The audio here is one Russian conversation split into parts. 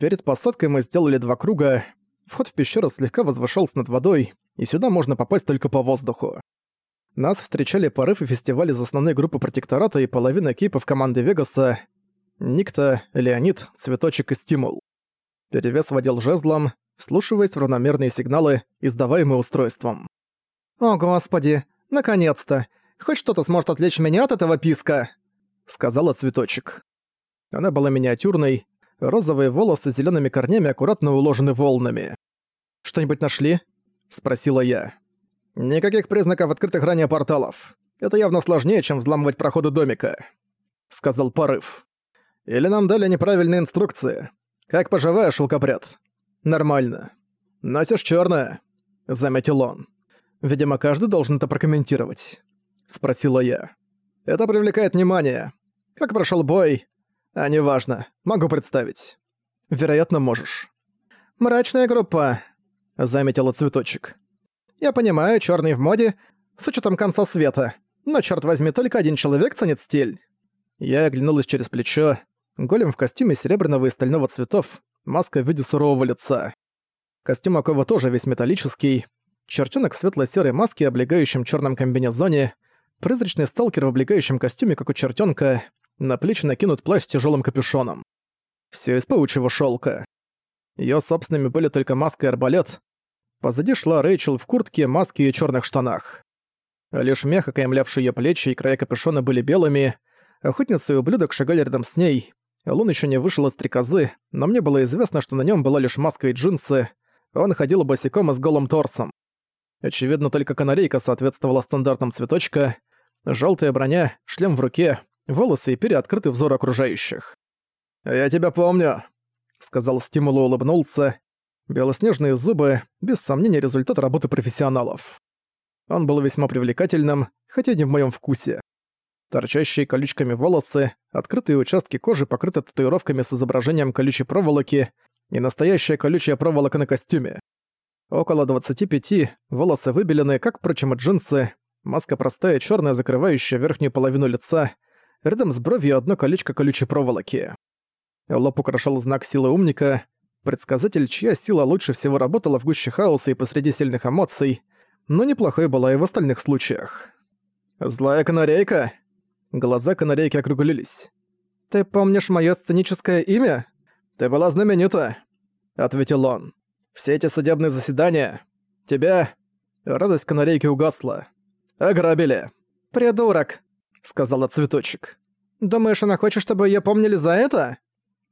Перед посадкой мы сделали два круга. Вход в пещеру слегка возвышался над водой, и сюда можно попасть только по воздуху. Нас встречали порывы фестиваля из основной группы протектората и половина кейпов команды Вегаса, Никта, Леонид, Цветочек и Стимул. Перевес водил жезлом, вслушиваясь в равномерные сигналы, издаваемые устройством. «О, господи, наконец-то! Хоть что-то сможет отвлечь меня от этого писка!» — сказала Цветочек. Она была миниатюрной, розовые волосы с зелёными корнями аккуратно уложены волнами. «Что-нибудь нашли?» — спросила я. «Никаких признаков открытых ранее порталов. Это явно сложнее, чем взламывать проходы домика», — сказал Порыв. «Или нам дали неправильные инструкции. Как поживаешь, шелкопряд?» «Нормально. Носишь чёрное», — заметил он. «Видимо, каждый должен это прокомментировать», — спросила я. «Это привлекает внимание. Как прошёл бой? А неважно, могу представить. Вероятно, можешь». «Мрачная группа», — заметила цветочек. «Я понимаю, чёрный в моде, с учетом конца света, но, чёрт возьми, только один человек ценит стиль». Я оглянулась через плечо. Голем в костюме серебряного и стального цветов, маска в виде сурового лица. Костюм Акова тоже весь металлический, чертёнок в светло-серой маске, облегающем чёрном комбинезоне, призрачный сталкер в облегающем костюме, как у чертёнка, на плечи накинут плащ с тяжёлым капюшоном. Всё из паучьего шёлка. Её собственными были только маска и арбалет. Позади шла Рэйчел в куртке, маске и чёрных штанах. Лишь мех, окаймлявший её плечи и края капюшона были белыми, охотница и ублюдок шагали рядом с ней, Лун ещё не вышел из стрекозы, но мне было известно, что на нём была лишь маска и джинсы, он ходил босиком и с голым торсом. Очевидно, только канарейка соответствовала стандартам цветочка, жёлтая броня, шлем в руке, волосы и переоткрытый взор окружающих. «Я тебя помню», — сказал Стимул и улыбнулся. Белоснежные зубы, без сомнения, результат работы профессионалов. Он был весьма привлекательным, хотя не в моем вкусе. Торчащие колючками волосы, открытые участки кожи покрыты татуировками с изображением колючей проволоки и настоящая колючая проволока на костюме. Около 25, волосы выбелены, как, впрочем, и джинсы, маска простая, черная, закрывающая верхнюю половину лица, рядом с бровью одно колечко колючей проволоки. Лоб украшал знак силы умника, предсказатель, чья сила лучше всего работала в гуще хаоса и посреди сильных эмоций, но неплохой была и в остальных случаях. «Злая канарейка?» Глаза канарейки округлились. «Ты помнишь моё сценическое имя?» «Ты была знаменита», — ответил он. «Все эти судебные заседания... Тебя...» Радость канарейки угасла. «Ограбили». «Придурок», — сказала цветочек. «Думаешь, она хочет, чтобы её помнили за это?»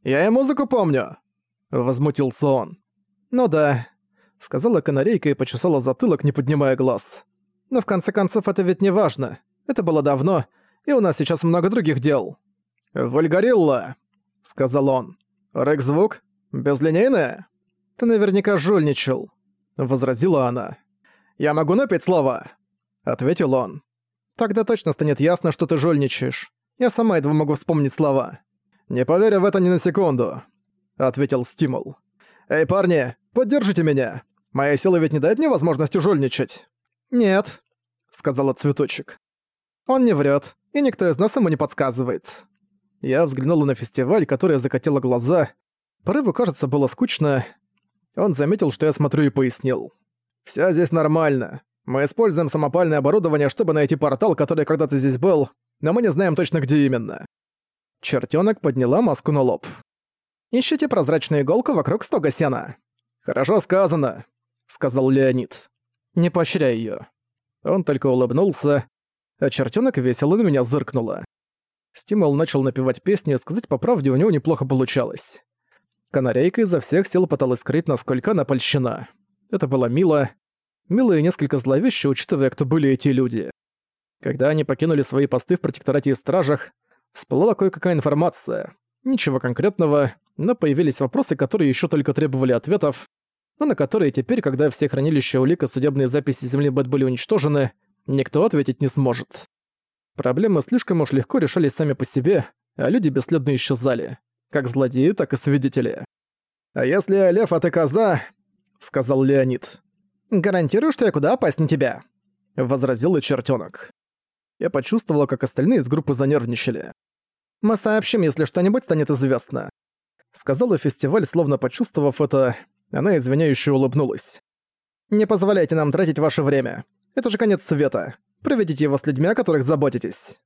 «Я и музыку помню», — возмутился он. «Ну да», — сказала канарейка и почесала затылок, не поднимая глаз. «Но в конце концов это ведь не важно. Это было давно, и у нас сейчас много других дел». «Вульгарилла», — сказал он. «Рэк-звук? Безлинейная?» «Ты наверняка жульничал», — возразила она. «Я могу напеть слова?» — ответил он. Тогда точно станет ясно, что ты жульничаешь. Я сама едва могу вспомнить слова. «Не поверю в это ни на секунду», — ответил Стимул. «Эй, парни, поддержите меня. Моя сила ведь не дает мне возможности жульничать». «Нет», — сказала Цветочек. «Он не врет, и никто из нас ему не подсказывает». Я взглянула на фестиваль, который закатила глаза. Порыву, кажется, было скучно. Он заметил, что я смотрю и пояснил. «Всё здесь нормально. Мы используем самопальное оборудование, чтобы найти портал, который когда-то здесь был, но мы не знаем точно, где именно». Чертёнок подняла маску на лоб. «Ищите прозрачную иголку вокруг стога сена». «Хорошо сказано», — сказал Леонид. «Не поощряй её». Он только улыбнулся, а чертёнок весело на меня зыркнула. Стимул начал напевать песни, и сказать по правде у него неплохо получалось. Канарейка изо всех сил пыталась скрыть, насколько она польщена. Это было мило, Мило и несколько зловеще, учитывая, кто были эти люди. Когда они покинули свои посты в протекторате и стражах, всплыла кое-какая информация. Ничего конкретного, но появились вопросы, которые еще только требовали ответов, но на которые теперь, когда все хранилища улик и судебные записи Земли Бэт были уничтожены, никто ответить не сможет. Проблемы слишком уж легко решались сами по себе, а люди бесследно исчезали. Как злодеи, так и свидетели. «А если лев, а ты коза?» — сказал Леонид. «Гарантирую, что я куда опаснее тебя», — возразил и чертёнок. Я почувствовала, как остальные из группы занервничали. «Мы сообщим, если что-нибудь станет известно», — Сказала фестиваль, словно почувствовав это, она извиняюще улыбнулась. «Не позволяйте нам тратить ваше время. Это же конец света. Проведите его с людьми, о которых заботитесь».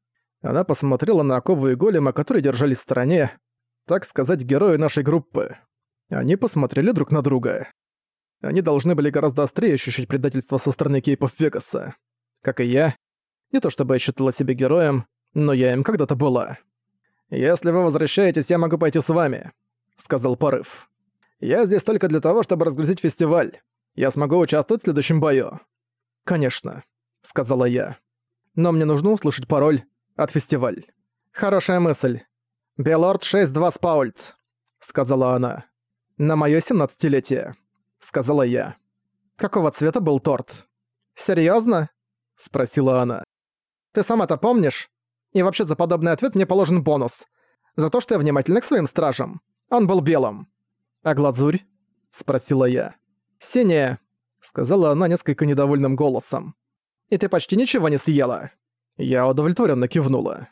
Она посмотрела на Акову и Голема, которые держались в стороне, так сказать, герои нашей группы. Они посмотрели друг на друга. Они должны были гораздо острее ощущать предательство со стороны Кейпов Вегаса. Как и я. Не то чтобы я считала себя героем, но я им когда-то была. «Если вы возвращаетесь, я могу пойти с вами», — сказал Порыв. «Я здесь только для того, чтобы разгрузить фестиваль. Я смогу участвовать в следующем бою». «Конечно», — сказала я. «Но мне нужно услышать пароль от фестиваль». «Хорошая мысль. Белорд 6-2 Спаульт», — сказала она. «На моё семнадцатилетие», — сказала я. «Какого цвета был торт?» «Серьёзно?» — спросила она. «Ты сама-то помнишь? И вообще за подобный ответ мне положен бонус. За то, что я внимательна к своим стражам. Он был белым». «А глазурь?» — спросила я. «Синяя», — сказала она несколько недовольным голосом. «И ты почти ничего не съела». Я удовлетворенно кивнула.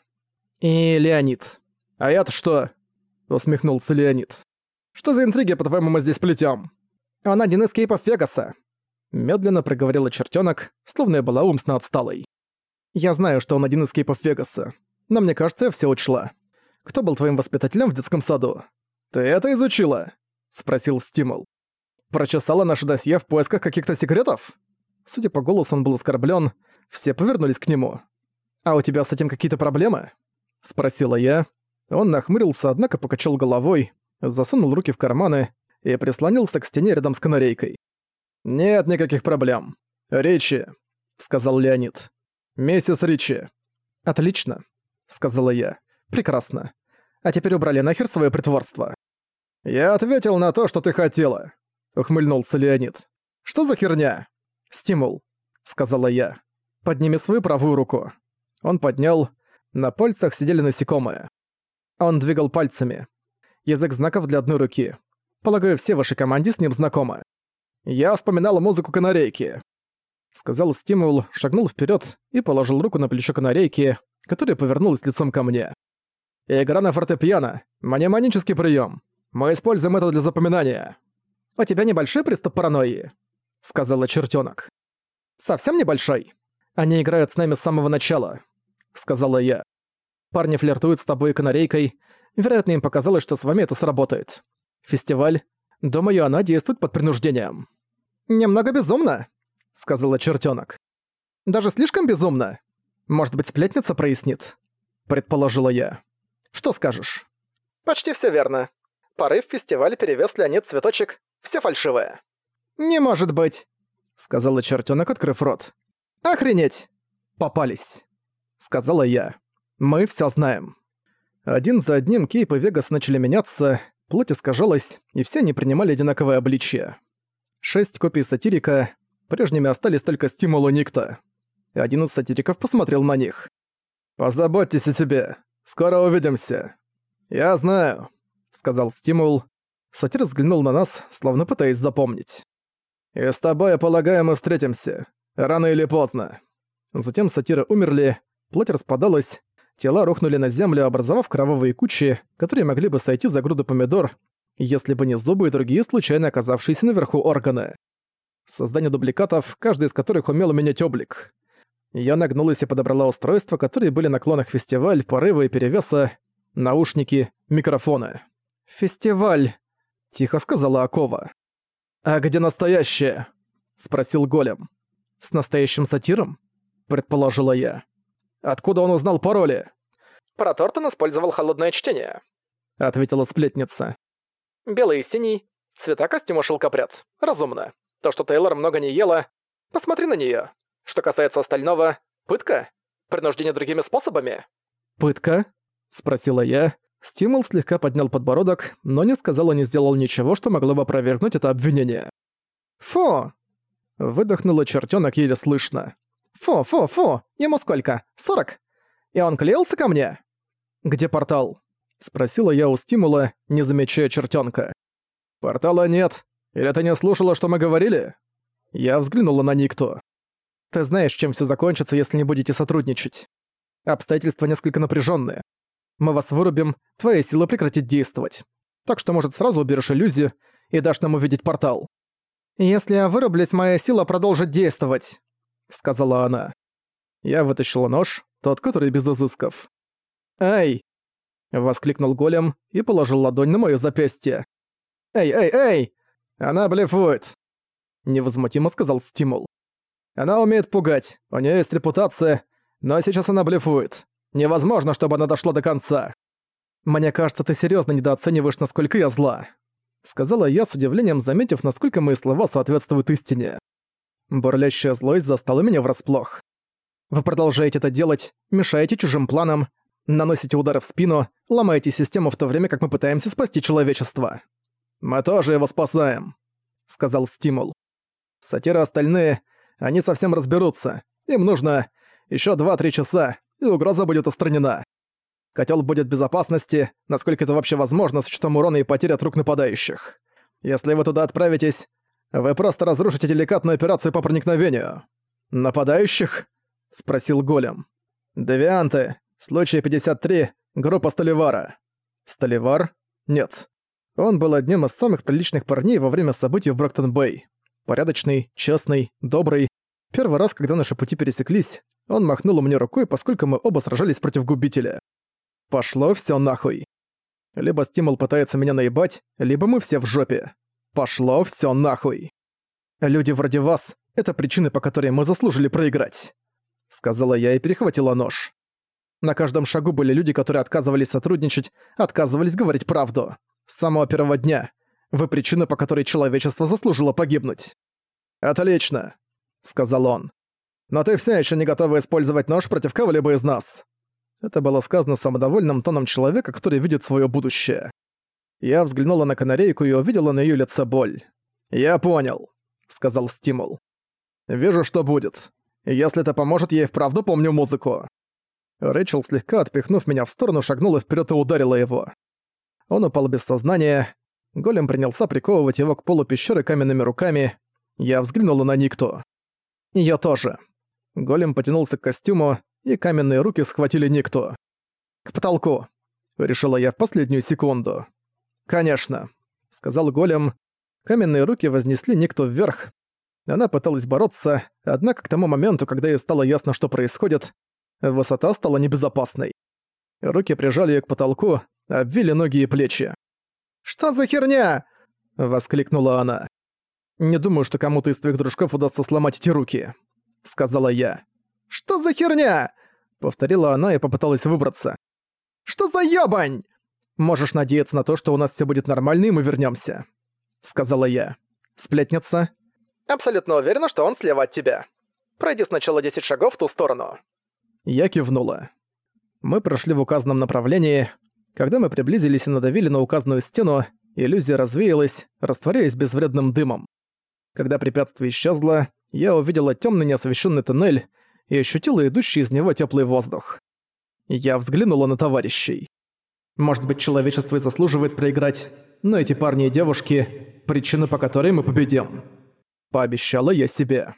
«И Леонид». «А я-то что?» — усмехнулся Леонид. «Что за интриги, по-твоему, мы здесь плетём?» «Он один из кейпов Вегаса», — медленно проговорила чертёнок, словно я была умственно отсталой. «Я знаю, что он один из кейпов Вегаса, но мне кажется, я всё учла. Кто был твоим воспитателем в детском саду?» «Ты это изучила?» — спросил Стимул. «Прочесала наше досье в поисках каких-то секретов?» Судя по голосу, он был оскорблён, все повернулись к нему. «А у тебя с этим какие-то проблемы?» — спросила я. Он нахмурился, однако покачал головой, засунул руки в карманы и прислонился к стене рядом с канарейкой. «Нет никаких проблем. Ричи», — сказал Леонид. «Миссис Ричи». «Отлично», — сказала я. «Прекрасно. А теперь убрали нахер свое притворство». «Я ответил на то, что ты хотела», — ухмыльнулся Леонид. «Что за херня?» «Стимул», — сказала я. «Подними свою правую руку». Он поднял. На пальцах сидели насекомые. Он двигал пальцами. Язык знаков для одной руки. Полагаю, все ваши команде с ним знакомы. Я вспоминала музыку канарейки. Сказал Стимул, шагнул вперед и положил руку на плечо канарейки, которая повернулась лицом ко мне. «Игра на фортепиано. Маниманический прием. Мы используем это для запоминания». «У тебя небольшой приступ паранойи», — сказала чертенок. «Совсем небольшой. Они играют с нами с самого начала», — сказала я. «Парни флиртуют с тобой и канарейкой. Вероятно, им показалось, что с вами это сработает. Фестиваль. Думаю, она действует под принуждением». «Немного безумно», — сказала чертенок. «Даже слишком безумно. Может быть, сплетница прояснит?» — предположила я. «Что скажешь?» «Почти все верно. Порыв фестиваля перевес Леонид Цветочек. Все фальшивое». «Не может быть», — сказала чертенок, открыв рот. «Охренеть!» «Попались», — сказала я. «Мы все знаем». Один за одним Кейп и Вегас начали меняться, плоть искажалась, и все они принимали одинаковое обличие. Шесть копий сатирика, прежними остались только Стимул и Никто. Один из сатириков посмотрел на них. «Позаботьтесь о себе. Скоро увидимся». «Я знаю», — сказал Стимул. Сатир взглянул на нас, словно пытаясь запомнить. «И с тобой, я полагаю, мы встретимся. Рано или поздно». Затем сатиры умерли, плоть распадалась, тела рухнули на землю, образовав кровавые кучи, которые могли бы сойти за груду помидор, если бы не зубы и другие случайно оказавшиеся наверху органы. Создание дубликатов, каждый из которых умел менять облик. Я нагнулась и подобрала устройства, которые были на клонах фестиваль, порывы и перевеса, наушники, микрофоны. «Фестиваль», — тихо сказала Акова. «А где настоящее?» — спросил Голем. «С настоящим сатиром?» — предположила я. «Откуда он узнал пароли?» «Про Тортон использовал холодное чтение», — ответила сплетница. «Белый и синий, цвета костюма шелкопряд. Разумно. То, что Тейлор много не ела, посмотри на неё. Что касается остального, пытка? Принуждение другими способами?» «Пытка?» — спросила я. Стимул слегка поднял подбородок, но не сказал и не сделал ничего, что могло бы опровергнуть это обвинение. «Фу!» — выдохнула чертёнок еле слышно. «Фу, фу, фу! Ему сколько? Сорок? И он клеился ко мне?» «Где портал?» — спросила я у Стимула, не замечая чертёнка. «Портала нет. Или ты не слушала, что мы говорили?» Я взглянула на Никто. «Ты знаешь, чем всё закончится, если не будете сотрудничать. Обстоятельства несколько напряжённые. Мы вас вырубим, твоя сила прекратит действовать. так что, может, сразу уберешь иллюзию и дашь нам увидеть портал. «Если я вырублюсь, моя сила продолжит действовать», — сказала она. Я вытащила нож, тот, который без изысков. «Эй!» — воскликнул голем и положил ладонь на моё запястье. «Эй, эй, эй! Она блефует!» — невозмутимо сказал Стимул. «Она умеет пугать, у неё есть репутация, но сейчас она блефует. Невозможно, чтобы она дошла до конца. Мне кажется, ты серьёзно недооцениваешь, насколько я зла», — сказала я с удивлением, заметив, насколько мои слова соответствуют истине. Бурлящая злость застала меня врасплох. Вы продолжаете это делать, мешаете чужим планам, наносите удары в спину, ломаете систему в то время, как мы пытаемся спасти человечество. Мы тоже его спасаем, сказал Стимул. Сатиры остальные, они совсем разберутся. Им нужно еще 2-3 часа, и угроза будет устранена. Котел будет в безопасности, насколько это вообще возможно с учетом урона и потери от рук нападающих. Если вы туда отправитесь, вы просто разрушите деликатную операцию по проникновению. Нападающих? — спросил Голем. «Девианты. Случай 53. Группа Столивара». «Столивар? Нет. Он был одним из самых приличных парней во время событий в Броктон-Бэй. Порядочный, честный, добрый. Первый раз, когда наши пути пересеклись, он махнул мне рукой, поскольку мы оба сражались против губителя. Пошло все нахуй. Либо стимул пытается меня наебать, либо мы все в жопе. Пошло все нахуй. Люди вроде вас — это причины, по которой мы заслужили проиграть сказала я и перехватила нож. На каждом шагу были люди, которые отказывались сотрудничать, отказывались говорить правду. С самого первого дня. Вы причина, по которой человечество заслужило погибнуть. «Отлично», — сказал он. «Но ты все еще не готова использовать нож против кого-либо из нас». Это было сказано самодовольным тоном человека, который видит свое будущее. Я взглянула на канарейку и увидела на ее лице боль. «Я понял», — сказал Стимул. «Вижу, что будет. Если это поможет, я и вправду помню музыку». Рэйчел, слегка отпихнув меня в сторону, шагнула вперед и ударила его. Он упал без сознания. Голем принялся приковывать его к полу пещеры каменными руками. Я взглянула на Никту. Её тоже. Голем потянулся к костюму, и каменные руки схватили Никту. «К потолку», — решила я в последнюю секунду. «Конечно», — сказал Голем. Каменные руки вознесли Никту вверх, она пыталась бороться, однако к тому моменту, когда ей стало ясно, что происходит, высота стала небезопасной. Руки прижали её к потолку, обвили ноги и плечи. «Что за херня?» — воскликнула она. «Не думаю, что кому-то из твоих дружков удастся сломать эти руки», — сказала я. «Что за херня?» — повторила она и попыталась выбраться. «Что за ёбань?» «Можешь надеяться на то, что у нас всё будет нормально и мы вернёмся», — сказала я. «Сплетница, Абсолютно уверена, что он слева от тебя. Пройди сначала 10 шагов в ту сторону». Я кивнула. Мы прошли в указанном направлении. Когда мы приблизились и надавили на указанную стену, иллюзия развеялась, растворяясь безвредным дымом. Когда препятствие исчезло, я увидела темный неосвещенный туннель и ощутила идущий из него теплый воздух. Я взглянула на товарищей. Может быть, человечество и заслуживает проиграть, но эти парни и девушки — причина, по которой мы победим пообещала я себе.